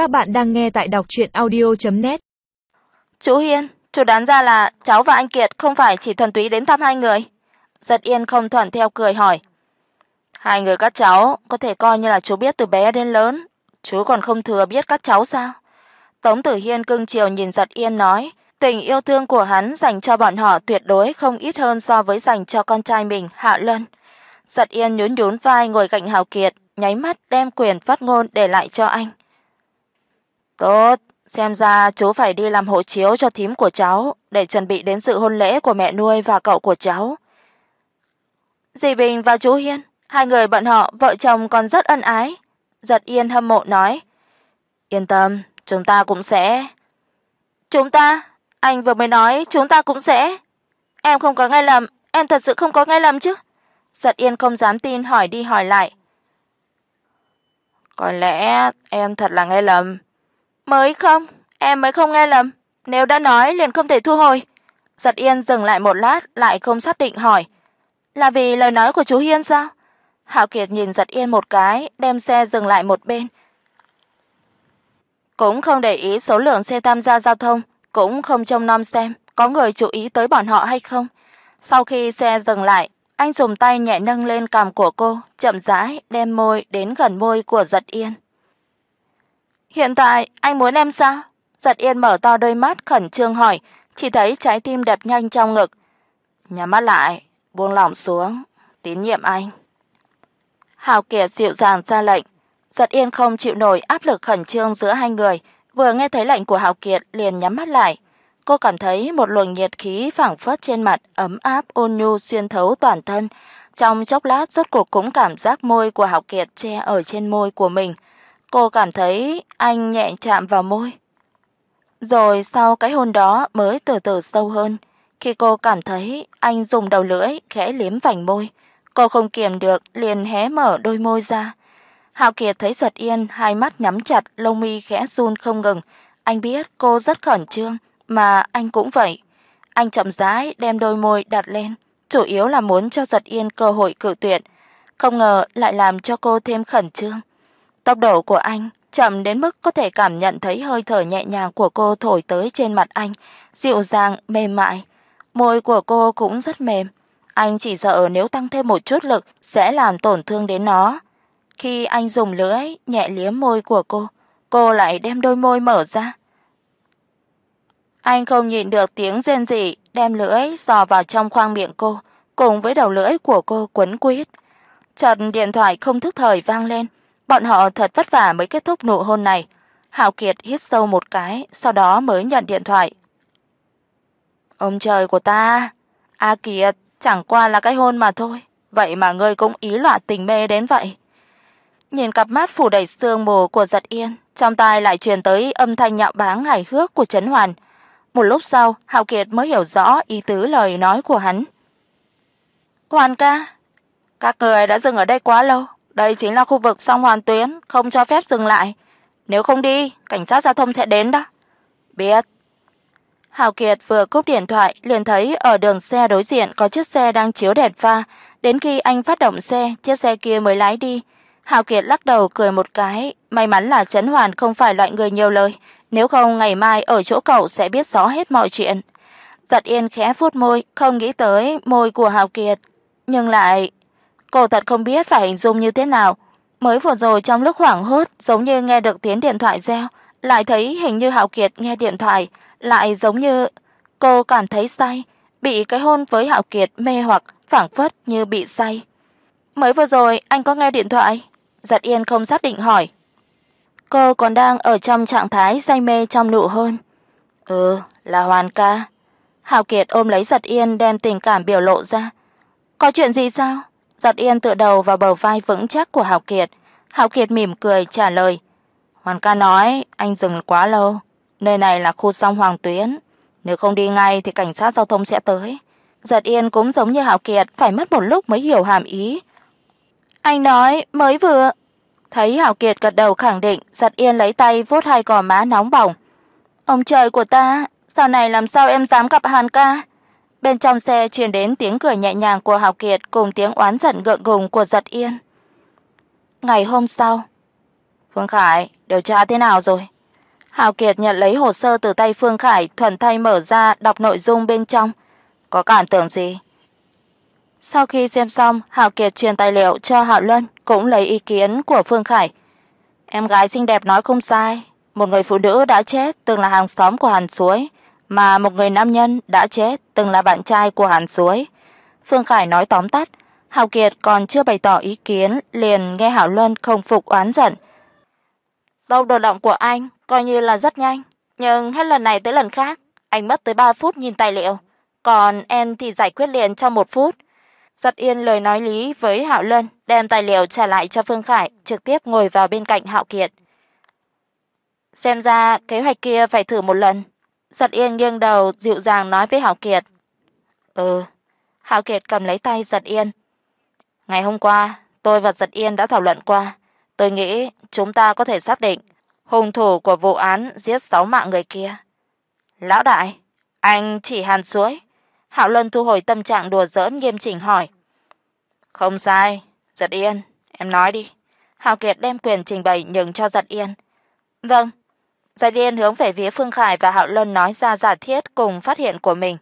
Các bạn đang nghe tại đọc audio net Chú Hiên, chú đoán ra là cháu và anh Kiệt không phải chỉ thuần túy đến thăm hai người. Giật Yên không thuận theo cười hỏi. Hai người các cháu có thể coi như là chú biết từ bé đến lớn, chú còn không thừa biết các cháu sao? Tống Tử Hiên cưng chiều nhìn Giật Yên nói, tình yêu thương của hắn dành cho bọn họ tuyệt đối không ít hơn so với dành cho con trai mình, Hạ Luân. Giật Yên nhún nhún vai ngồi cạnh hào Kiệt, nháy mắt đem quyền phát ngôn để lại cho anh. Tốt, xem ra chú phải đi làm hộ chiếu cho thím của cháu để chuẩn bị đến sự hôn lễ của mẹ nuôi và cậu của cháu. Dì Bình và chú Hiên, hai người bọn họ vợ chồng còn rất ân ái. Giật Yên hâm mộ nói: "Yên tâm, chúng ta cũng sẽ." "Chúng ta?" Anh vừa mới nói chúng ta cũng sẽ. Em không có nghe lầm, em thật sự không có nghe lầm chứ? Giật Yên không dám tin hỏi đi hỏi lại. Có lẽ em thật là nghe lầm. Mới không, em mới không nghe lầm, nếu đã nói liền không thể thu hồi. Giật Yên dừng lại một lát, lại không xác định hỏi, là vì lời nói của chú Hiên sao? Hạo Kiệt nhìn Giật Yên một cái, đem xe dừng lại một bên. Cũng không để ý số lượng xe tham gia giao thông, cũng không trông nom xem có người chú ý tới bọn họ hay không. Sau khi xe dừng lại, anh dùng tay nhẹ nâng lên cằm của cô, chậm rãi đem môi đến gần môi của Giật Yên. "Hiện tại anh muốn em sao?" Giật Yên mở to đôi mắt khẩn trương hỏi, chỉ thấy trái tim đập nhanh trong ngực. Nhắm mắt lại, buông lỏng xuống, tín nhiệm anh. Hào Kiệt dịu dàng ra lệnh, Giật Yên không chịu nổi áp lực khẩn trương giữa hai người, vừa nghe thấy lệnh của Hào Kiệt liền nhắm mắt lại. Cô cảm thấy một luồng nhiệt khí phảng phất trên mặt, ấm áp ôn nhu xuyên thấu toàn thân. Trong chốc lát rốt cuộc cũng cảm giác môi của Hạo Kiệt che ở trên môi của mình. Cô cảm thấy anh nhẹ chạm vào môi. Rồi sau cái hôn đó mới từ từ sâu hơn, khi cô cảm thấy anh dùng đầu lưỡi khẽ liếm vành môi, cô không kiềm được liền hé mở đôi môi ra. Hạo Kiệt thấy Giật Yên hai mắt nhắm chặt, lông mi khẽ run không ngừng, anh biết cô rất khẩn trương, mà anh cũng vậy. Anh chậm rãi đem đôi môi đặt lên, chủ yếu là muốn cho Giật Yên cơ hội cự tuyệt, không ngờ lại làm cho cô thêm khẩn trương. Tốc độ của anh chậm đến mức có thể cảm nhận thấy hơi thở nhẹ nhàng của cô thổi tới trên mặt anh, dịu dàng mềm mại. Môi của cô cũng rất mềm, anh chỉ sợ nếu tăng thêm một chút lực sẽ làm tổn thương đến nó. Khi anh dùng lưỡi nhẹ liếm môi của cô, cô lại đem đôi môi mở ra. Anh không nhịn được tiếng rên rỉ, đem lưỡi dò vào trong khoang miệng cô, cùng với đầu lưỡi của cô quấn quýt. Chợt điện thoại không thức thời vang lên, bọn họ thật vất vả mới kết thúc nụ hôn này. Hạo Kiệt hít sâu một cái, sau đó mới nhận điện thoại. Ông trời của ta, A Kiệt, chẳng qua là cái hôn mà thôi, vậy mà ngươi cũng ý loạn tình mê đến vậy. Nhìn cặp mắt phủ đầy sương mù của Giật Yên, trong tai lại truyền tới âm thanh nhạo báng hài hước của Trấn Hoàn. Một lúc sau, Hạo Kiệt mới hiểu rõ ý tứ lời nói của hắn. "Hoàn ca, các người đã dừng ở đây quá lâu, đây chính là khu vực song hoàn tuyến, không cho phép dừng lại. Nếu không đi, cảnh sát giao thông sẽ đến đó." "Biết." hào Kiệt vừa cúp điện thoại liền thấy ở đường xe đối diện có chiếc xe đang chiếu đèn pha, đến khi anh phát động xe, chiếc xe kia mới lái đi. hào Kiệt lắc đầu cười một cái, may mắn là Trấn Hoàn không phải loại người nhiều lời, nếu không ngày mai ở chỗ cậu sẽ biết rõ hết mọi chuyện. Giật Yên khẽ vuốt môi, không nghĩ tới môi của hào Kiệt, nhưng lại cô thật không biết phải hình dung như thế nào. Mới vừa rồi trong lúc hoảng hốt, giống như nghe được tiếng điện thoại reo, lại thấy hình như Hạo Kiệt nghe điện thoại, lại giống như cô cảm thấy say, bị cái hôn với Hạo Kiệt mê hoặc, phảng phất như bị say. Mới vừa rồi anh có nghe điện thoại? Giật Yên không xác định hỏi. Cô còn đang ở trong trạng thái say mê trong nụ hôn. Ừ, là Hoàn ca. Hạo Kiệt ôm lấy Giật Yên đem tình cảm biểu lộ ra. Có chuyện gì sao? Giật Yên tựa đầu vào bờ vai vững chắc của Hạo Kiệt. Hạo Kiệt mỉm cười trả lời. Hoàn ca nói anh dừng quá lâu, nơi này là khu sông Hoàng Tuyến, nếu không đi ngay thì cảnh sát giao thông sẽ tới. Giật Yên cũng giống như Hạo Kiệt, phải mất một lúc mới hiểu hàm ý. Anh nói mới vừa Thấy Hạo Kiệt gật đầu khẳng định, Giật Yên lấy tay vuốt hai gò má nóng bỏng. "Ông trời của ta, sau này làm sao em dám gặp Hàn ca?" Bên trong xe truyền đến tiếng cười nhẹ nhàng của Hạo Kiệt cùng tiếng oán giận gượng gùng của Giật Yên. Ngày hôm sau, Phương Khải, điều tra thế nào rồi? Hạo Kiệt nhận lấy hồ sơ từ tay Phương Khải, thuần tay mở ra đọc nội dung bên trong. Có cảm tưởng gì? Sau khi xem xong, Hạo Kiệt truyền tài liệu cho Hạo Luân, cũng lấy ý kiến của Phương Khải. Em gái xinh đẹp nói không sai, một người phụ nữ đã chết từng là hàng xóm của Hàn Suối, mà một người nam nhân đã chết từng là bạn trai của Hàn Suối. Phương Khải nói tóm tắt, Hạo Kiệt còn chưa bày tỏ ý kiến, liền nghe Hạo Luân không phục oán giận. Tốc độ động của anh coi như là rất nhanh, nhưng hết lần này tới lần khác, anh mất tới 3 phút nhìn tài liệu, còn em thì giải quyết liền trong 1 phút. Giật Yên lời nói lý với Hạo Luân, đem tài liệu trả lại cho Phương Khải, trực tiếp ngồi vào bên cạnh Hạo Kiệt. Xem ra kế hoạch kia phải thử một lần. Giật Yên nghiêng đầu dịu dàng nói với Hạo Kiệt. "Ừ." Hạo Kiệt cầm lấy tay Giật Yên. "Ngày hôm qua, tôi và Giật Yên đã thảo luận qua, tôi nghĩ chúng ta có thể xác định hung thủ của vụ án giết sáu mạng người kia." "Lão đại, anh chỉ Hàn Suối?" Hạo Luân thu hồi tâm trạng đùa giỡn nghiêm chỉnh hỏi. "Không sai, Giật Yên, em nói đi." Hạo Kiệt đem quyền trình bày nhường cho Giật Yên. "Vâng." Giải Điên hướng về phía Phương Khải và Hạo Luân nói ra giả thiết cùng phát hiện của mình.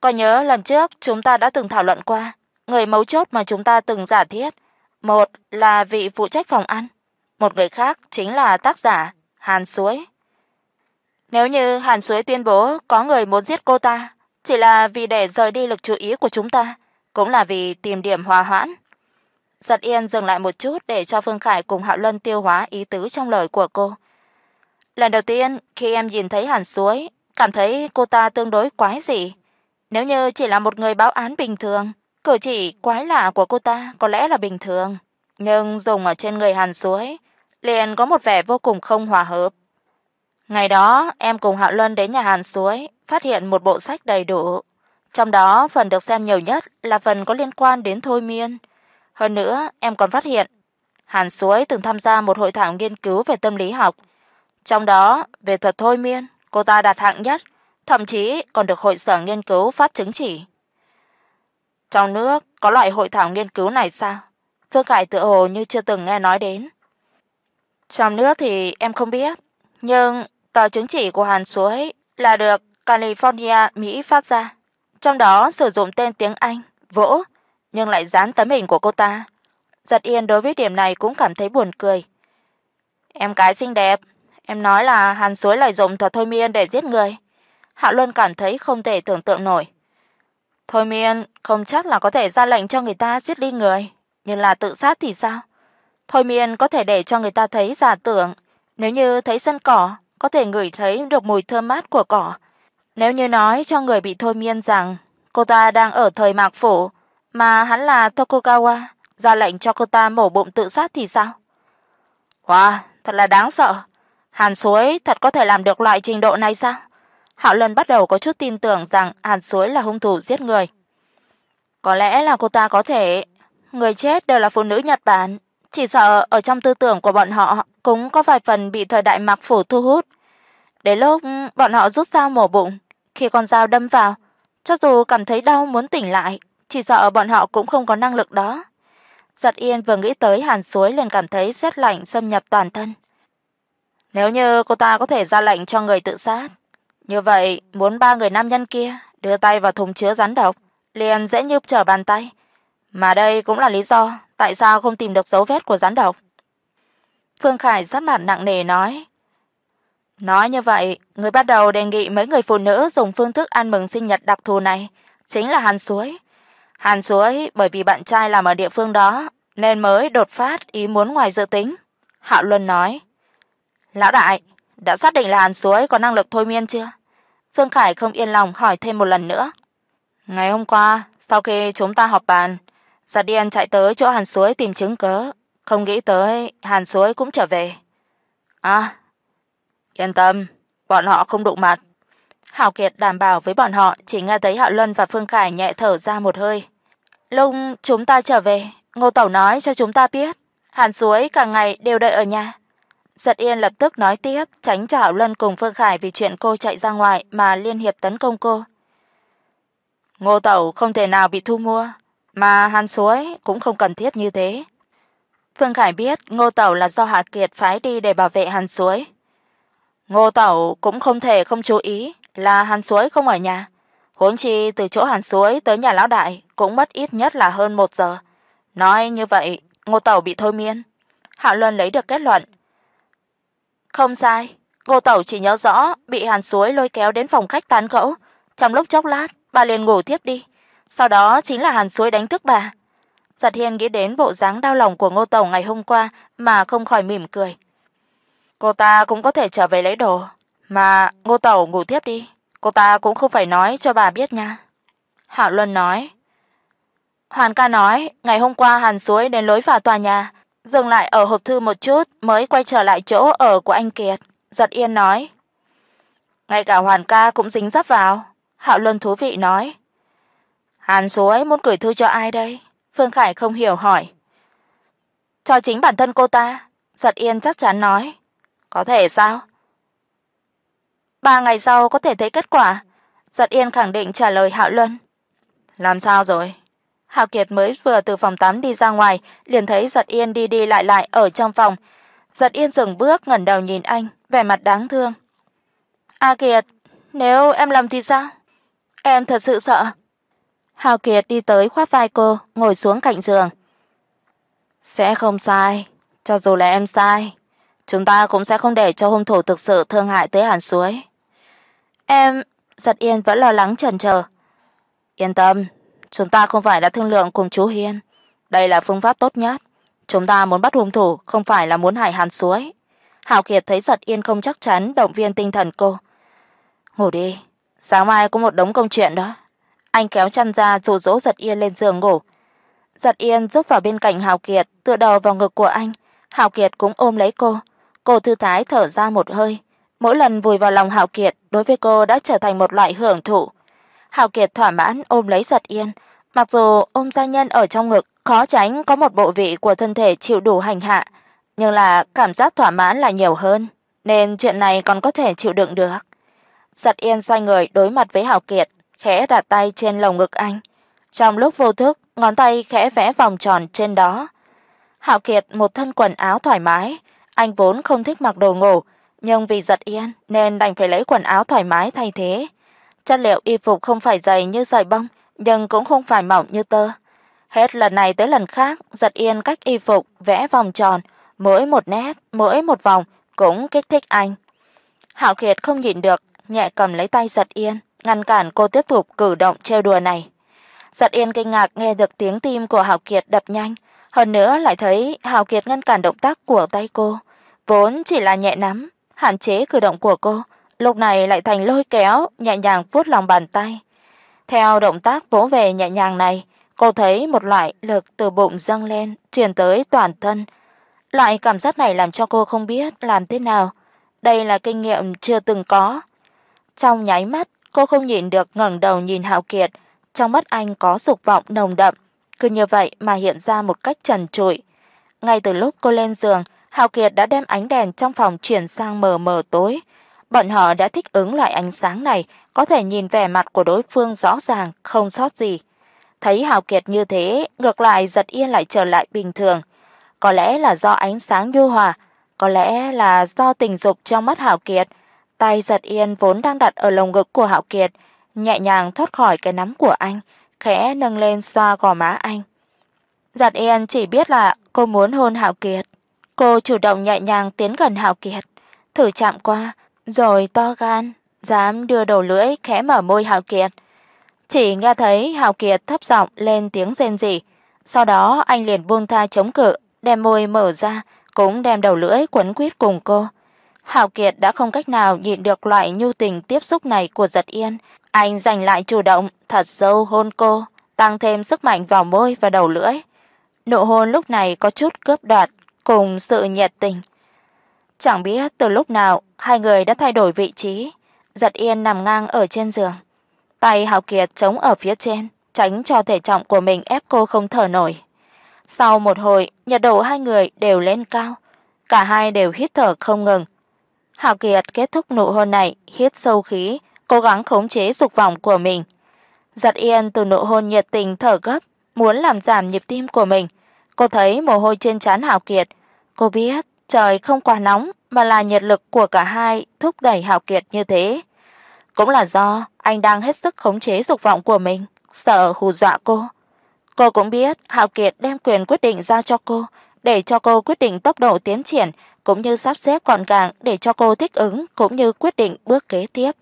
Có nhớ lần trước chúng ta đã từng thảo luận qua, người mấu chốt mà chúng ta từng giả thiết, một là vị phụ trách phòng ăn, một người khác chính là tác giả Hàn Suối. Nếu như Hàn Suối tuyên bố có người muốn giết cô ta, chỉ là vì để rời đi lực chú ý của chúng ta, cũng là vì tìm điểm hòa hoãn. Giật Yên dừng lại một chút để cho Phương Khải cùng Hạo Luân tiêu hóa ý tứ trong lời của cô. Lần đầu tiên khi em nhìn thấy Hàn Suối, cảm thấy cô ta tương đối quái dị. Nếu như chỉ là một người báo án bình thường, cử chỉ quái lạ của cô ta có lẽ là bình thường, nhưng dùng ở trên người Hàn Suối liền có một vẻ vô cùng không hòa hợp. Ngày đó, em cùng Hạo Luân đến nhà Hàn Suối, phát hiện một bộ sách đầy đủ. Trong đó, phần được xem nhiều nhất là phần có liên quan đến thôi miên. Hơn nữa, em còn phát hiện Hàn Suối từng tham gia một hội thảo nghiên cứu về tâm lý học. Trong đó, về thuật thôi miên, cô ta đạt hạng nhất, thậm chí còn được hội sở nghiên cứu phát chứng chỉ. Trong nước có loại hội thảo nghiên cứu này sao? Phương Khải tự hồ như chưa từng nghe nói đến. Trong nước thì em không biết, nhưng tờ chứng chỉ của Hàn Suối là được California, Mỹ phát ra, trong đó sử dụng tên tiếng Anh, Vỗ, nhưng lại dán tấm hình của cô ta. Giật Yên đối với điểm này cũng cảm thấy buồn cười. Em gái xinh đẹp, em nói là Hàn Suối lại dùng thuật thôi miên để giết người. Hạ Luân cảm thấy không thể tưởng tượng nổi. Thôi miên không chắc là có thể ra lệnh cho người ta giết đi người, nhưng là tự sát thì sao? Thôi miên có thể để cho người ta thấy giả tưởng, nếu như thấy sân cỏ, có thể ngửi thấy được mùi thơm mát của cỏ. Nếu như nói cho người bị thôi miên rằng cô ta đang ở thời Mạc phủ, mà hắn là Tokugawa, ra lệnh cho cô ta mổ bụng tự sát thì sao? Wow, thật là đáng sợ. Hàn Suối thật có thể làm được loại trình độ này sao? Hạo Lân bắt đầu có chút tin tưởng rằng Hàn Suối là hung thủ giết người. Có lẽ là cô ta có thể, người chết đều là phụ nữ Nhật Bản, chỉ sợ ở trong tư tưởng của bọn họ cũng có vài phần bị thời đại Mạc phủ thu hút. Đến lúc bọn họ rút dao mổ bụng, khi con dao đâm vào, cho dù cảm thấy đau muốn tỉnh lại, chỉ sợ bọn họ cũng không có năng lực đó. Giật Yên vừa nghĩ tới Hàn Suối liền cảm thấy rét lạnh xâm nhập toàn thân. Nếu như cô ta có thể ra lệnh cho người tự sát, như vậy muốn ba người nam nhân kia đưa tay vào thùng chứa rắn độc, liền dễ như trở bàn tay. Mà đây cũng là lý do tại sao không tìm được dấu vết của rắn độc. Phương Khải rất mặt nặng nề nói: Nói như vậy, người bắt đầu đề nghị mấy người phụ nữ dùng phương thức ăn mừng sinh nhật đặc thù này chính là Hàn Suối. Hàn Suối bởi vì bạn trai làm ở địa phương đó nên mới đột phát ý muốn ngoài dự tính. Hạo Luân nói: "Lão đại, đã xác định là Hàn Suối có năng lực thôi miên chưa?" Phương Khải không yên lòng hỏi thêm một lần nữa. Ngày hôm qua, sau khi chúng ta họp bàn, Giật Điên chạy tới chỗ Hàn Suối tìm chứng cớ, không nghĩ tới Hàn Suối cũng trở về. À, Yên tâm, bọn họ không đụng mặt. Hạo Kiệt đảm bảo với bọn họ, chỉ nghe thấy Hạo Luân và Phương Khải nhẹ thở ra một hơi. Lúc chúng ta trở về, Ngô Tẩu nói cho chúng ta biết, Hàn Suối cả ngày đều đợi ở nhà. Giật Yên lập tức nói tiếp, tránh cho Hạo Luân cùng Phương Khải vì chuyện cô chạy ra ngoài mà liên hiệp tấn công cô. Ngô Tẩu không thể nào bị thu mua, mà Hàn Suối cũng không cần thiết như thế. Phương Khải biết Ngô Tẩu là do Hạ Kiệt phái đi để bảo vệ Hàn Suối. Ngô Tẩu cũng không thể không chú ý là Hàn Suối không ở nhà. Huống chi từ chỗ Hàn Suối tới nhà lão đại cũng mất ít nhất là hơn một giờ. Nói như vậy, Ngô Tẩu bị thôi miên. Hạ Luân lấy được kết luận. Không sai, Ngô Tẩu chỉ nhớ rõ bị Hàn Suối lôi kéo đến phòng khách tán gẫu, trong lúc chốc lát, bà liền ngủ tiếp đi. Sau đó chính là Hàn Suối đánh thức bà. Giật Hiên nghĩ đến bộ dáng đau lòng của Ngô Tẩu ngày hôm qua mà không khỏi mỉm cười. Cô ta cũng có thể trở về lấy đồ, mà Ngô Tẩu ngủ tiếp đi, cô ta cũng không phải nói cho bà biết nha." Hạo Luân nói. Hoàn ca nói, ngày hôm qua Hàn Suối đến lối vào tòa nhà, dừng lại ở hộp thư một chút mới quay trở lại chỗ ở của anh Kiệt. Giật Yên nói. Ngay cả Hoàn ca cũng dính dấp vào. Hạo Luân thú vị nói. Hàn Suối muốn gửi thư cho ai đây? Phương Khải không hiểu hỏi. Cho chính bản thân cô ta, Giật Yên chắc chắn nói. Có thể sao? Ba ngày sau có thể thấy kết quả. Giật Yên khẳng định trả lời Hạo Luân. Làm sao rồi? Hạo Kiệt mới vừa từ phòng tắm đi ra ngoài, liền thấy Giật Yên đi đi lại lại ở trong phòng. Giật Yên dừng bước ngẩng đầu nhìn anh, vẻ mặt đáng thương. "A Kiệt, nếu em làm thì sao? Em thật sự sợ." Hạo Kiệt đi tới khoác vai cô, ngồi xuống cạnh giường. "Sẽ không sai, cho dù là em sai, chúng ta cũng sẽ không để cho hung thủ thực sự thương hại tới Hàn Suối." Em, Giật Yên vẫn lo lắng chần chờ. "Yên tâm, chúng ta không phải đã thương lượng cùng chú Hiên, đây là phương pháp tốt nhất. Chúng ta muốn bắt hung thủ không phải là muốn hại Hàn Suối." Hạo Kiệt thấy Giật Yên không chắc chắn, động viên tinh thần cô. "Ngủ đi, sáng mai có một đống công chuyện đó." Anh kéo chăn ra dụ dỗ Giật Yên lên giường ngủ. Giật Yên rúc vào bên cạnh Hạo Kiệt, tựa đầu vào ngực của anh. Hạo Kiệt cũng ôm lấy cô. Cô thư thái thở ra một hơi. Mỗi lần vùi vào lòng Hạo Kiệt, đối với cô đã trở thành một loại hưởng thụ. Hào Kiệt thỏa mãn ôm lấy Giật Yên, mặc dù ôm gia nhân ở trong ngực, khó tránh có một bộ vị của thân thể chịu đủ hành hạ, nhưng là cảm giác thỏa mãn là nhiều hơn, nên chuyện này còn có thể chịu đựng được. Giật Yên xoay người đối mặt với Hào Kiệt, khẽ đặt tay trên lồng ngực anh. Trong lúc vô thức, ngón tay khẽ vẽ vòng tròn trên đó. Hạo Kiệt một thân quần áo thoải mái, anh vốn không thích mặc đồ ngủ, nhưng vì giật yên nên đành phải lấy quần áo thoải mái thay thế. Chất liệu y phục không phải dày như sợi bông, nhưng cũng không phải mỏng như tơ. Hết lần này tới lần khác, giật yên cách y phục vẽ vòng tròn, mỗi một nét, mỗi một vòng cũng kích thích anh. Hạo Kiệt không nhịn được, nhẹ cầm lấy tay giật yên, ngăn cản cô tiếp tục cử động trêu đùa này. Giật Yên kinh ngạc nghe được tiếng tim của Hạo Kiệt đập nhanh, hơn nữa lại thấy Hạo Kiệt ngăn cản động tác của tay cô, vốn chỉ là nhẹ nắm, hạn chế cử động của cô, lúc này lại thành lôi kéo, nhẹ nhàng vuốt lòng bàn tay. Theo động tác vỗ về nhẹ nhàng này, cô thấy một loại lực từ bụng dâng lên, truyền tới toàn thân. Loại cảm giác này làm cho cô không biết làm thế nào, đây là kinh nghiệm chưa từng có. Trong nháy mắt, cô không nhịn được ngẩng đầu nhìn Hạo Kiệt, trong mắt anh có dục vọng nồng đậm, cứ như vậy mà hiện ra một cách trần trụi. Ngay từ lúc cô lên giường, Hạo Kiệt đã đem ánh đèn trong phòng chuyển sang mờ mờ tối. Bọn họ đã thích ứng loại ánh sáng này, có thể nhìn vẻ mặt của đối phương rõ ràng, không sót gì. Thấy Hạo Kiệt như thế, ngược lại giật yên lại trở lại bình thường. Có lẽ là do ánh sáng nhu hòa, có lẽ là do tình dục trong mắt Hạo Kiệt. Tay giật yên vốn đang đặt ở lồng ngực của Hạo Kiệt, nhẹ nhàng thoát khỏi cái nắm của anh, khẽ nâng lên xoa gò má anh. Giật yên chỉ biết là cô muốn hôn Hạo Kiệt. Cô chủ động nhẹ nhàng tiến gần Hạo Kiệt, thử chạm qua, rồi to gan, dám đưa đầu lưỡi khẽ mở môi Hạo Kiệt. Chỉ nghe thấy Hạo Kiệt thấp giọng lên tiếng rên rỉ, sau đó anh liền buông tha chống cự, đem môi mở ra, cũng đem đầu lưỡi quấn quýt cùng cô. Hạo Kiệt đã không cách nào nhịn được loại nhu tình tiếp xúc này của Giật Yên, anh giành lại chủ động, thật sâu hôn cô, tăng thêm sức mạnh vào môi và đầu lưỡi. Nụ hôn lúc này có chút cướp đoạt cùng sự nhiệt tình. Chẳng biết từ lúc nào hai người đã thay đổi vị trí, Giật Yên nằm ngang ở trên giường, tay Hạo Kiệt chống ở phía trên, tránh cho thể trọng của mình ép cô không thở nổi. Sau một hồi, nhiệt độ hai người đều lên cao, cả hai đều hít thở không ngừng. Hạo Kiệt kết thúc nụ hôn này, hít sâu khí, cố gắng khống chế dục vọng của mình. Giật Yên từ nụ hôn nhiệt tình thở gấp, muốn làm giảm nhịp tim của mình, Cô thấy mồ hôi trên trán Hạo Kiệt, cô biết trời không quá nóng mà là nhiệt lực của cả hai thúc đẩy Hạo Kiệt như thế. Cũng là do anh đang hết sức khống chế dục vọng của mình, sợ hù dọa cô. Cô cũng biết Hạo Kiệt đem quyền quyết định giao cho cô, để cho cô quyết định tốc độ tiến triển cũng như sắp xếp gọn gàng để cho cô thích ứng cũng như quyết định bước kế tiếp.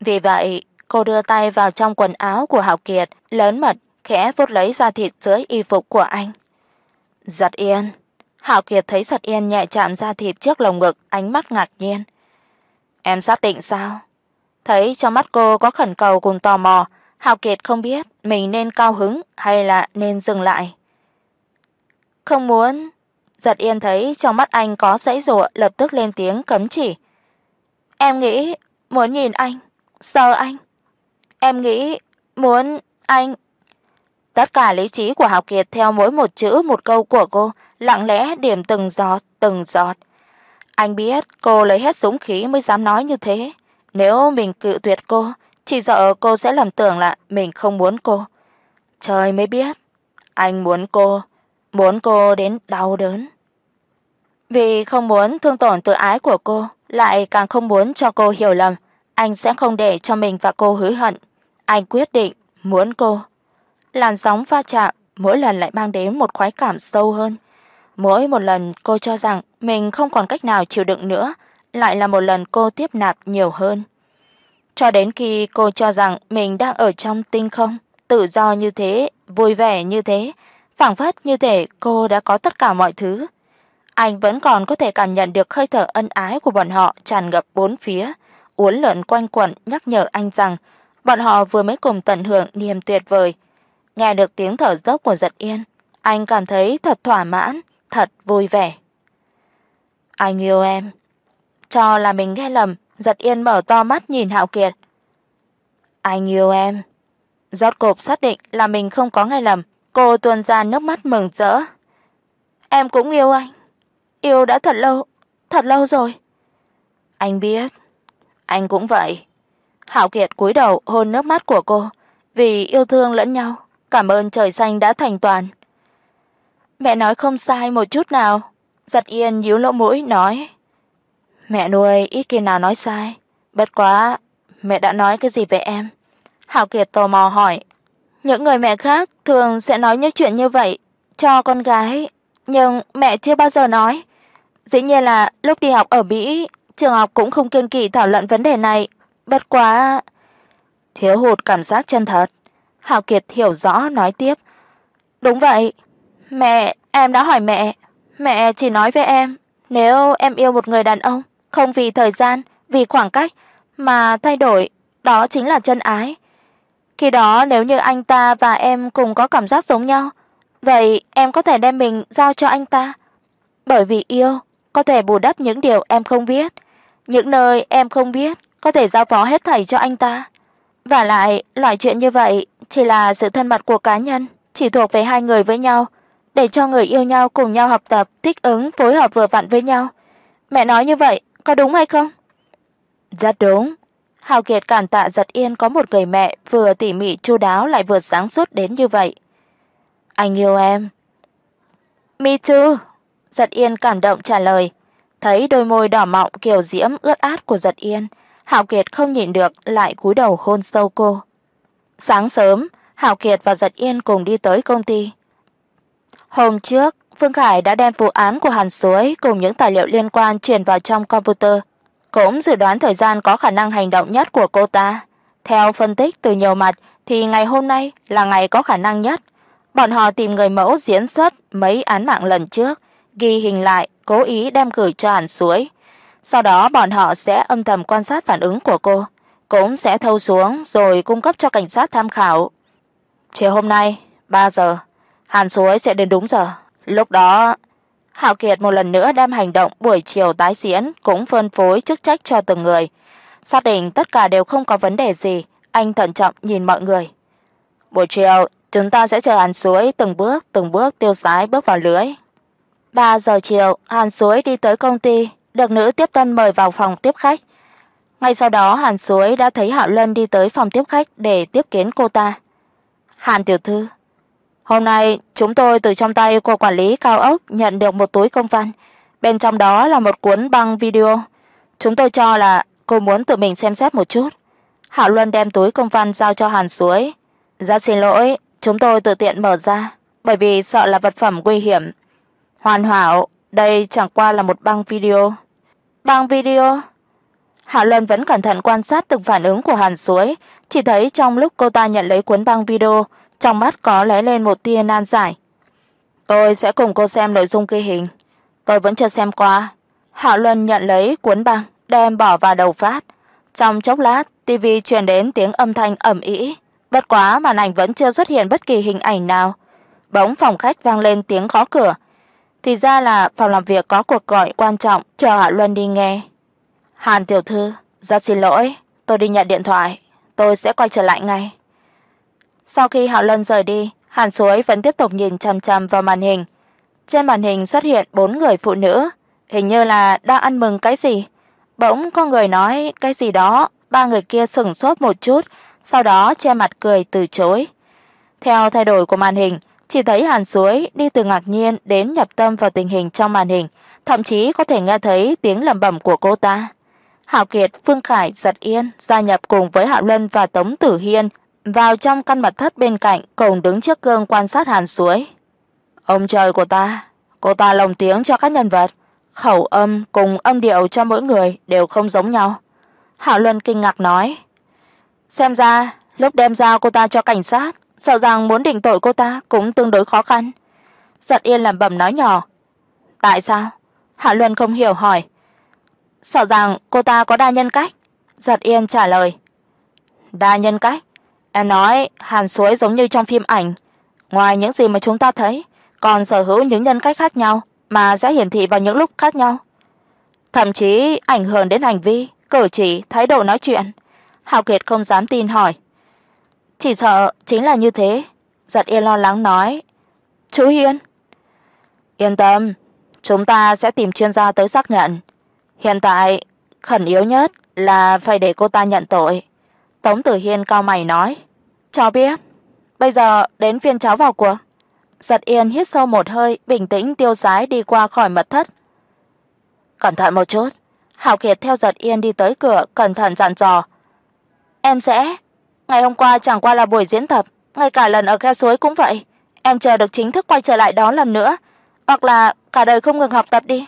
Vì vậy, cô đưa tay vào trong quần áo của Hạo Kiệt, lớn mật khẽ vuốt lấy da thịt dưới y phục của anh. Giật Yên, Hạo Kiệt thấy Giật Yên nhẹ chạm da thịt trước lồng ngực, ánh mắt ngạc nhiên. Em xác định sao? Thấy trong mắt cô có khẩn cầu cùng tò mò, Hạo Kiệt không biết mình nên cao hứng hay là nên dừng lại. Không muốn, Giật Yên thấy trong mắt anh có sẫy dụa, lập tức lên tiếng cấm chỉ. Em nghĩ muốn nhìn anh, sờ anh. Em nghĩ muốn anh. Tất cả lý trí của Hạo Kiệt theo mỗi một chữ một câu của cô, lặng lẽ điểm từng giọt, từng giọt. Anh biết cô lấy hết dũng khí mới dám nói như thế, nếu mình cự tuyệt cô, chỉ sợ cô sẽ lầm tưởng là mình không muốn cô. Trời mới biết, anh muốn cô, muốn cô đến đau đớn. Vì không muốn thương tổn tự ái của cô, lại càng không muốn cho cô hiểu lầm, anh sẽ không để cho mình và cô hối hận. Anh quyết định muốn cô. Làn sóng va chạm mỗi lần lại mang đến một khoái cảm sâu hơn. Mỗi một lần cô cho rằng mình không còn cách nào chịu đựng nữa, lại là một lần cô tiếp nạp nhiều hơn. Cho đến khi cô cho rằng mình đang ở trong tinh không, tự do như thế, vui vẻ như thế, phảng phất như thể cô đã có tất cả mọi thứ. Anh vẫn còn có thể cảm nhận được hơi thở ân ái của bọn họ tràn ngập bốn phía, uốn lượn quanh quẩn nhắc nhở anh rằng bọn họ vừa mới cùng tận hưởng niềm tuyệt vời. Nghe được tiếng thở dốc của Giật Yên, anh cảm thấy thật thỏa mãn, thật vui vẻ. Anh yêu em. Cho là mình nghe lầm, Giật Yên mở to mắt nhìn Hạo Kiệt. Anh yêu em. Rốt cục xác định là mình không có nghe lầm, cô tuôn ra nước mắt mừng rỡ. Em cũng yêu anh. Yêu đã thật lâu, thật lâu rồi. Anh biết, anh cũng vậy. Hạo Kiệt cúi đầu hôn nước mắt của cô, vì yêu thương lẫn nhau, cảm ơn trời xanh đã thành toàn. Mẹ nói không sai một chút nào. Giật Yên nhíu lỗ mũi nói: "Mẹ nuôi ít khi nào nói sai, bất quá mẹ đã nói cái gì về em?" Hạo Kiệt tò mò hỏi. Những người mẹ khác thường sẽ nói những chuyện như vậy cho con gái, nhưng mẹ chưa bao giờ nói. Dĩ nhiên là lúc đi học ở Mỹ, trường học cũng không kiêng kỵ thảo luận vấn đề này, bất quá thiếu hụt cảm giác chân thật. Hạo Kiệt hiểu rõ nói tiếp. Đúng vậy, mẹ, em đã hỏi mẹ, mẹ chỉ nói với em, nếu em yêu một người đàn ông, không vì thời gian, vì khoảng cách mà thay đổi, đó chính là chân ái. Khi đó nếu như anh ta và em cùng có cảm giác giống nhau, vậy em có thể đem mình giao cho anh ta. Bởi vì yêu có thể bù đắp những điều em không biết, những nơi em không biết có thể giao phó hết thảy cho anh ta. Và lại, loại chuyện như vậy chỉ là sự thân mật của cá nhân, chỉ thuộc về hai người với nhau, để cho người yêu nhau cùng nhau học tập, thích ứng, phối hợp vừa vặn với nhau. Mẹ nói như vậy, có đúng hay không? Rất đúng. Hào Kiệt cảm tạ giật yên có một người mẹ vừa tỉ mỉ chu đáo lại vừa sáng suốt đến như vậy. Anh yêu em. Me too. Giật Yên cảm động trả lời. Thấy đôi môi đỏ mọng kiều diễm ướt át của Giật Yên, Hạo Kiệt không nhịn được lại cúi đầu hôn sâu cô. Sáng sớm, Hạo Kiệt và Giật Yên cùng đi tới công ty. Hôm trước, Phương Khải đã đem vụ án của Hàn Suối cùng những tài liệu liên quan truyền vào trong computer, cũng dự đoán thời gian có khả năng hành động nhất của cô ta. Theo phân tích từ nhiều mặt thì ngày hôm nay là ngày có khả năng nhất. Bọn họ tìm người mẫu diễn xuất mấy án mạng lần trước, ghi hình lại, cố ý đem gửi cho Hàn Suối. Sau đó bọn họ sẽ âm thầm quan sát phản ứng của cô, cũng sẽ thâu xuống rồi cung cấp cho cảnh sát tham khảo. Chiều hôm nay, 3 giờ, Hàn Suối sẽ đến đúng giờ. Lúc đó, Hạo Kiệt một lần nữa đem hành động buổi chiều tái diễn cũng phân phối chức trách cho từng người. Xác định tất cả đều không có vấn đề gì, anh thận trọng nhìn mọi người. Buổi chiều, chúng ta sẽ chờ Hàn Suối từng bước từng bước tiêu sái bước vào lưới. 3 giờ chiều, Hàn Suối đi tới công ty, được nữ tiếp tân mời vào phòng tiếp khách. Ngay sau đó Hàn Suối đã thấy Hạo Lân đi tới phòng tiếp khách để tiếp kiến cô ta. "Hàn tiểu thư." Hôm nay chúng tôi từ trong tay của quản lý cao ốc nhận được một túi công văn, bên trong đó là một cuốn băng video. Chúng tôi cho là cô muốn tự mình xem xét một chút." Hạo Luân đem túi công văn giao cho Hàn Suối. "Rất xin lỗi, chúng tôi tự tiện mở ra, bởi vì sợ là vật phẩm nguy hiểm." Hoàn Hảo, đây chẳng qua là một băng video. Băng video? Hạ Luân vẫn cẩn thận quan sát từng phản ứng của Hàn Suối, chỉ thấy trong lúc cô ta nhận lấy cuốn băng video, trong mắt có lóe lên một tia nan giải. "Tôi sẽ cùng cô xem nội dung ghi hình, tôi vẫn chưa xem qua." Hạ Luân nhận lấy cuốn băng, đem bỏ vào đầu phát. Trong chốc lát, tivi truyền đến tiếng âm thanh ầm ĩ, bất quá màn ảnh vẫn chưa xuất hiện bất kỳ hình ảnh nào. Bỗng phòng khách vang lên tiếng gõ cửa. Thì ra là phòng làm việc có cuộc gọi quan trọng chờ Hạ Luân đi nghe. "Hàn tiểu thư, rất xin lỗi, tôi đi nhận điện thoại, tôi sẽ quay trở lại ngay." Sau khi Hạo Lân rời đi, Hàn Suối vẫn tiếp tục nhìn chằm chằm vào màn hình. Trên màn hình xuất hiện bốn người phụ nữ, hình như là đang ăn mừng cái gì. Bỗng có người nói cái gì đó, ba người kia sững sốt một chút, sau đó che mặt cười từ chối. Theo thay đổi của màn hình, chỉ thấy Hàn Suối đi từ ngạc nhiên đến nhập tâm vào tình hình trong màn hình, thậm chí có thể nghe thấy tiếng lẩm bẩm của cô ta. Hạo Kiệt, Phương Khải, Giật Yên gia nhập cùng với Hạo Lân và Tống Tử Hiên vào trong căn mật thất bên cạnh, cùng đứng trước gương quan sát Hàn Suối. Ông trời của ta, cô ta lồng tiếng cho các nhân vật, khẩu âm cùng âm điệu cho mỗi người đều không giống nhau. Hạo Luân kinh ngạc nói: "Xem ra, lúc đem giao cô ta cho cảnh sát, sợ rằng muốn định tội cô ta cũng tương đối khó khăn." Giật Yên làm bẩm nói nhỏ: "Tại sao?" Hạ Luân không hiểu hỏi. "Sợ rằng cô ta có đa nhân cách." Giật Yên trả lời. "Đa nhân cách?" Em nói Hàn Suối giống như trong phim ảnh, ngoài những gì mà chúng ta thấy, còn sở hữu những nhân cách khác nhau mà sẽ hiển thị vào những lúc khác nhau, thậm chí ảnh hưởng đến hành vi, cử chỉ, thái độ nói chuyện. Hạo Kiệt không dám tin hỏi. Chỉ sợ chính là như thế, Giật Yên lo lắng nói. "Chú Hiên, yên tâm, chúng ta sẽ tìm chuyên gia tới xác nhận. Hiện tại khẩn yếu nhất là phải để cô ta nhận tội." Tống Tử Hiên cao mày nói, "Cháu biết, bây giờ đến phiên cháu vào cuộc." Giật Yên hít sâu một hơi, bình tĩnh tiêu sái đi qua khỏi mật thất. "Cẩn thận một chút." Hạo Kiệt theo Giật Yên đi tới cửa, cẩn thận dặn dò. "Em sẽ, ngày hôm qua chẳng qua là buổi diễn tập, ngay cả lần ở khe suối cũng vậy, em chờ được chính thức quay trở lại đó lần nữa, hoặc là cả đời không ngừng học tập đi."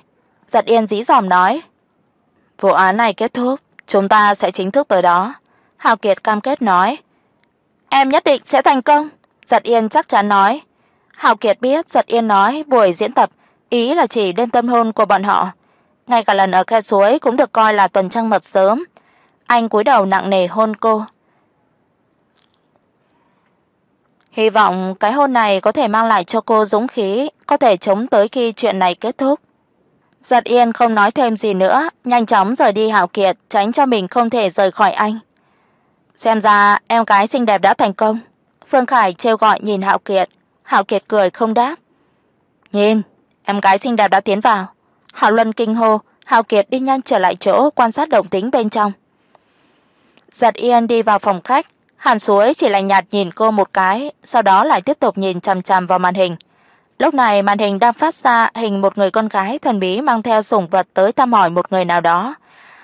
Giật Yên dí dỏm nói. "Vụ án này kết thúc, chúng ta sẽ chính thức tới đó." Hào Kiệt cam kết nói. "Em nhất định sẽ thành công." Giật Yên chắc chắn nói. Hào Kiệt biết Giật Yên nói buổi diễn tập ý là chỉ đêm tâm hôn của bọn họ. Ngay cả lần ở khe suối cũng được coi là tuần trăng mật sớm. Anh cúi đầu nặng nề hôn cô. Hy vọng cái hôn này có thể mang lại cho cô dũng khí, có thể chống tới khi chuyện này kết thúc. Giật Yên không nói thêm gì nữa, nhanh chóng rời đi Hạo Kiệt, tránh cho mình không thể rời khỏi anh. Xem ra em gái xinh đẹp đã thành công. Phương Khải trêu gọi nhìn Hạo Kiệt, Hạo Kiệt cười không đáp. Nhìn, em gái xinh đẹp đã tiến vào. Hạo Luân kinh hô, Hạo Kiệt đi nhanh trở lại chỗ quan sát động tĩnh bên trong. Giật Yên đi vào phòng khách, Hàn Suối chỉ lạnh nhạt nhìn cô một cái, sau đó lại tiếp tục nhìn chằm chằm vào màn hình. Lúc này màn hình đang phát ra hình một người con gái thần bí mang theo sủng vật tới thăm hỏi một người nào đó.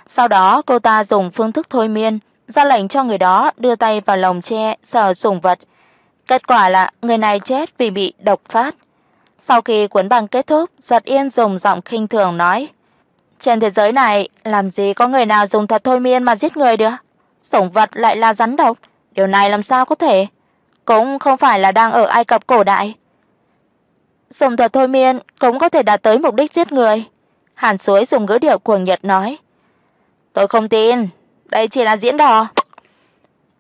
Sau đó cô ta dùng phương thức thôi miên, ra lệnh cho người đó đưa tay vào lồng tre sờ sủng vật. Kết quả là người này chết vì bị độc phát. Sau khi cuốn băng kết thúc, Giật Yên dùng giọng khinh thường nói: "Trên thế giới này làm gì có người nào dùng thuật thôi miên mà giết người được? Sủng vật lại là rắn độc, điều này làm sao có thể? Cũng không phải là đang ở Ai Cập cổ đại." Dùng thuật thôi miên cũng có thể đạt tới mục đích giết người. Hàn Suối dùng ngữ điệu cuồng nhiệt nói: "Tôi không tin, đây chỉ là diễn đò.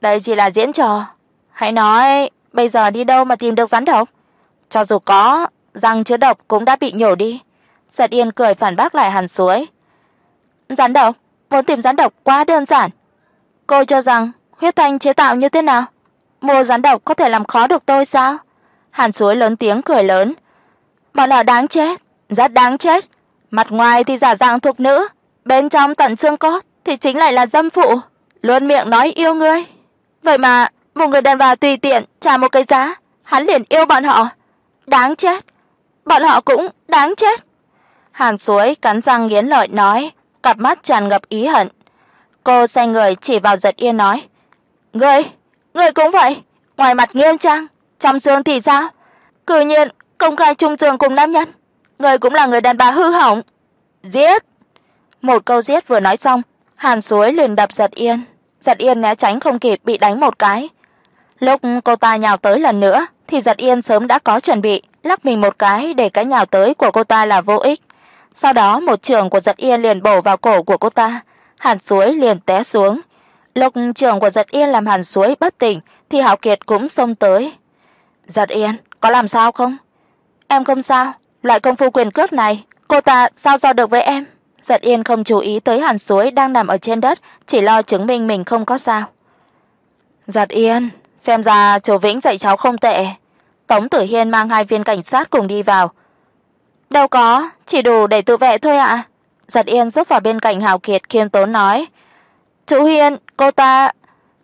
Đây chỉ là diễn trò. Hãy nói, bây giờ đi đâu mà tìm được rắn độc? Cho dù có, răng chứa độc cũng đã bị nhổ đi." Giật Yên cười phản bác lại Hàn Suối. "Rắn độc? Muốn tìm rắn độc quá đơn giản. Cô cho rằng huyết thanh chế tạo như thế nào? Mua rắn độc có thể làm khó được tôi sao?" Hàn Suối lớn tiếng cười lớn. "Bọn họ đáng chết, rất đáng chết. Mặt ngoài thì giả dạng thuộc nữ, bên trong tận xương cốt thì chính lại là dâm phụ, luôn miệng nói yêu ngươi. Vậy mà một người đàn bà tùy tiện trả một cái giá, hắn liền yêu bọn họ. Đáng chết. Bọn họ cũng đáng chết. Hàn Suối cắn răng nghiến lợi nói, cặp mắt tràn ngập ý hận. Cô xoay người chỉ vào Giật Yên nói: "Ngươi, ngươi cũng vậy, ngoài mặt nghiêm trang, trong xương thì sao? Cư nhiên công khai chung giường cùng nam nhân, ngươi cũng là người đàn bà hư hỏng." Giết. Một câu giết vừa nói xong, Hàn Suối liền đập Giật Yên. Giật Yên né tránh không kịp bị đánh một cái. Lúc cô ta nhào tới lần nữa thì Giật Yên sớm đã có chuẩn bị, lắc mình một cái để cái nhào tới của cô ta là vô ích. Sau đó một trường của Giật Yên liền bổ vào cổ của cô ta, Hàn Suối liền té xuống. Lúc trường của Giật Yên làm Hàn Suối bất tỉnh thì Hạo Kiệt cũng xông tới. "Giật Yên, có làm sao không?" "Em không sao, loại công phu quyền cước này, cô ta sao so được với em?" Giật Yên không chú ý tới Hàn Suối đang nằm ở trên đất, chỉ lo chứng minh mình không có sao. "Giật Yên, xem ra Chu Vĩnh dạy cháu không tệ." Tống Tử Hiên mang hai viên cảnh sát cùng đi vào. "Đâu có, chỉ đủ để tự vệ thôi ạ." Giật Yên giúp vào bên cạnh Hào Kiệt khiêm tốn nói. "Chú Hiên, cô ta..."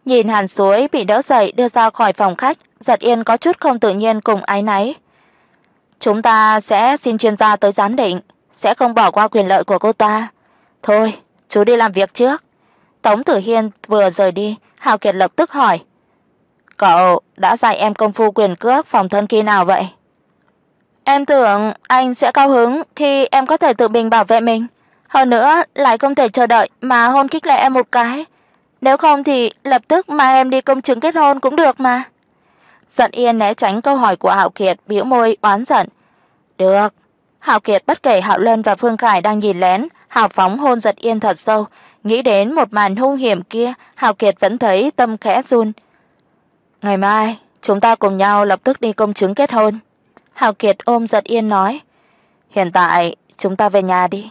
Nhìn Hàn Suối bị đỡ dậy đưa ra khỏi phòng khách, Giật Yên có chút không tự nhiên cùng ái náy. "Chúng ta sẽ xin chuyên gia tới giám định, sẽ không bỏ qua quyền lợi của cô ta. Thôi, chú đi làm việc trước." Tống Tử Hiên vừa rời đi, Hào Kiệt lập tức hỏi: "Cậu đã dạy em công phu quyền cước phòng thân khi nào vậy?" Em tưởng anh sẽ cao hứng khi em có thể tự mình bảo vệ mình, hơn nữa lại không thể chờ đợi mà hôn khích lệ em một cái. Nếu không thì lập tức mang em đi công chứng kết hôn cũng được mà. Giận Yên né tránh câu hỏi của Hạo Kiệt, bĩu môi oán giận. "Được." Hạo Kiệt bất kể Hạo Lân và Phương Khải đang nhìn lén, hào phóng hôn Giật Yên thật sâu, nghĩ đến một màn hung hiểm kia, Hạo Kiệt vẫn thấy tâm khẽ run. "Ngày mai, chúng ta cùng nhau lập tức đi công chứng kết hôn." Hạo Kiệt ôm Giật Yên nói, "Hiện tại chúng ta về nhà đi."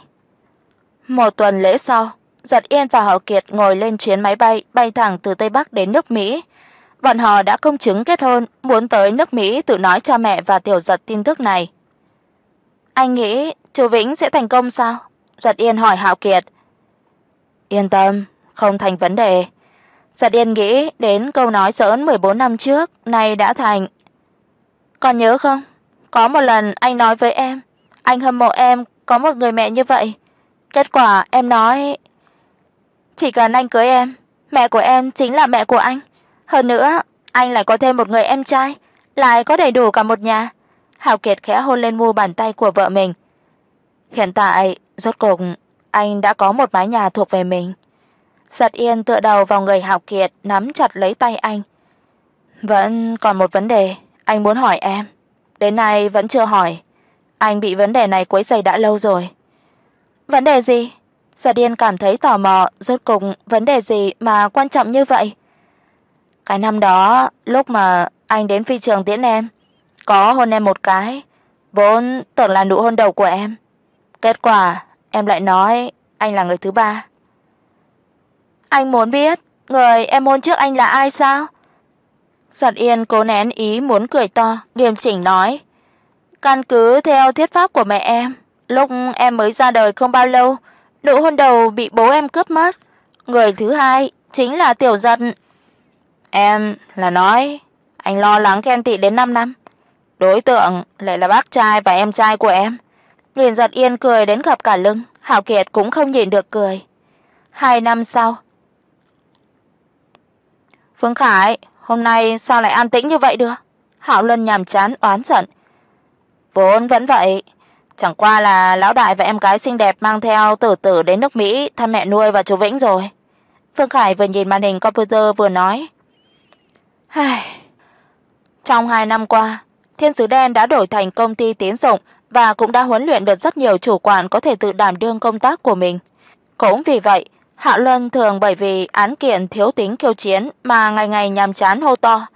Một tuần lễ sau, Giật Yên và Hạo Kiệt ngồi lên chuyến máy bay bay thẳng từ Tây Bắc đến nước Mỹ. Bọn họ đã công chứng kết hôn, muốn tới nước Mỹ tự nói cho mẹ và Tiểu Giật tin tức này. Anh nghĩ Trừ Vĩnh sẽ thành công sao? Giật Yên hỏi Hạo Kiệt. Yên tâm, không thành vấn đề. Giật Yên nghĩ đến câu nói giỡn 14 năm trước, nay đã thành. Còn nhớ không? Có một lần anh nói với em, anh hâm mộ em có một người mẹ như vậy. Kết quả em nói chỉ cần anh cưới em, mẹ của em chính là mẹ của anh. Hơn nữa, anh lại có thêm một người em trai, lại có đầy đủ cả một nhà. Hào Kiệt khẽ hôn lên mu bàn tay của vợ mình. Hiện tại, rốt cuộc anh đã có một mái nhà thuộc về mình. Giật Yên tựa đầu vào người Hạo Kiệt, nắm chặt lấy tay anh. Vẫn còn một vấn đề, anh muốn hỏi em. Đến nay vẫn chưa hỏi. Anh bị vấn đề này quấy rầy đã lâu rồi. Vấn đề gì? Giật Điên cảm thấy tò mò, rốt cuộc vấn đề gì mà quan trọng như vậy? Cái năm đó, lúc mà anh đến phi trường tiễn em, có hôn em một cái, vốn tưởng là nụ hôn đầu của em. Kết quả, em lại nói anh là người thứ ba. Anh muốn biết người em hôn trước anh là ai sao? Giật Yên cố nén ý muốn cười to, nghiêm chỉnh nói: "Căn cứ theo thuyết pháp của mẹ em, lúc em mới ra đời không bao lâu, nụ hôn đầu bị bố em cướp mất, người thứ hai chính là Tiểu Dật. Em là nói anh lo lắng ghen tị đến 5 năm. Đối tượng lại là bác trai và em trai của em. Nhìn Giật Yên cười đến khập cả lưng, Hạo Kiệt cũng không nhịn được cười. Hai năm sau. Phương Khải, hôm nay sao lại an tĩnh như vậy được? Hạo Lân nhàm chán oán giận. Vốn vẫn vậy, chẳng qua là lão đại và em gái xinh đẹp mang theo Tử Tử đến nước Mỹ thăm mẹ nuôi và chú Vĩnh rồi. Phương Khải vừa nhìn màn hình computer vừa nói. "Hai, Trong hai năm qua, Thiên sứ đen đã đổi thành công ty tín dụng và cũng đã huấn luyện được rất nhiều chủ quản có thể tự đảm đương công tác của mình. Cũng vì vậy, Hạ Luân thường bởi vì án kiện thiếu tính kiêu chiến mà ngày ngày nhàm chán hô to.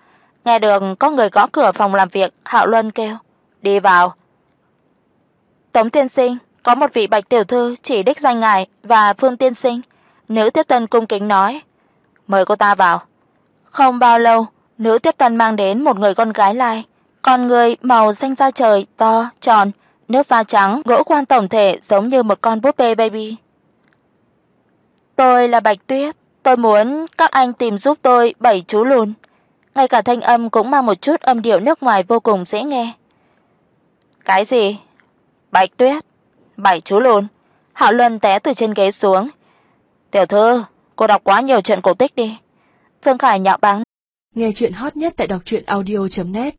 Nghe được có người gõ cửa phòng làm việc, Hạ Luân kêu: "Đi vào." Tống tiên sinh, có một vị Bạch tiểu thư chỉ đích danh ngài và Phương tiên sinh. Nữ tiếp tân cung kính nói: "Mời cô ta vào." Không bao lâu, nữ tiếp tân mang đến một người con gái lai, con người màu xanh da trời, to, tròn, nước da trắng, gỗ quan tổng thể giống như một con búp bê baby. Tôi là Bạch Tuyết, tôi muốn các anh tìm giúp tôi bảy chú lùn. ngay cả thanh âm cũng mang một chút âm điệu nước ngoài vô cùng dễ nghe. Cái gì? Bạch Tuyết, bảy chú lùn. Hạo Luân té từ trên ghế xuống. "Tiểu thư, cô đọc quá nhiều chuyện cổ tích đi." Phương Khải nhạo báng. Nghe truyện hot nhất tại đọc truyện audio net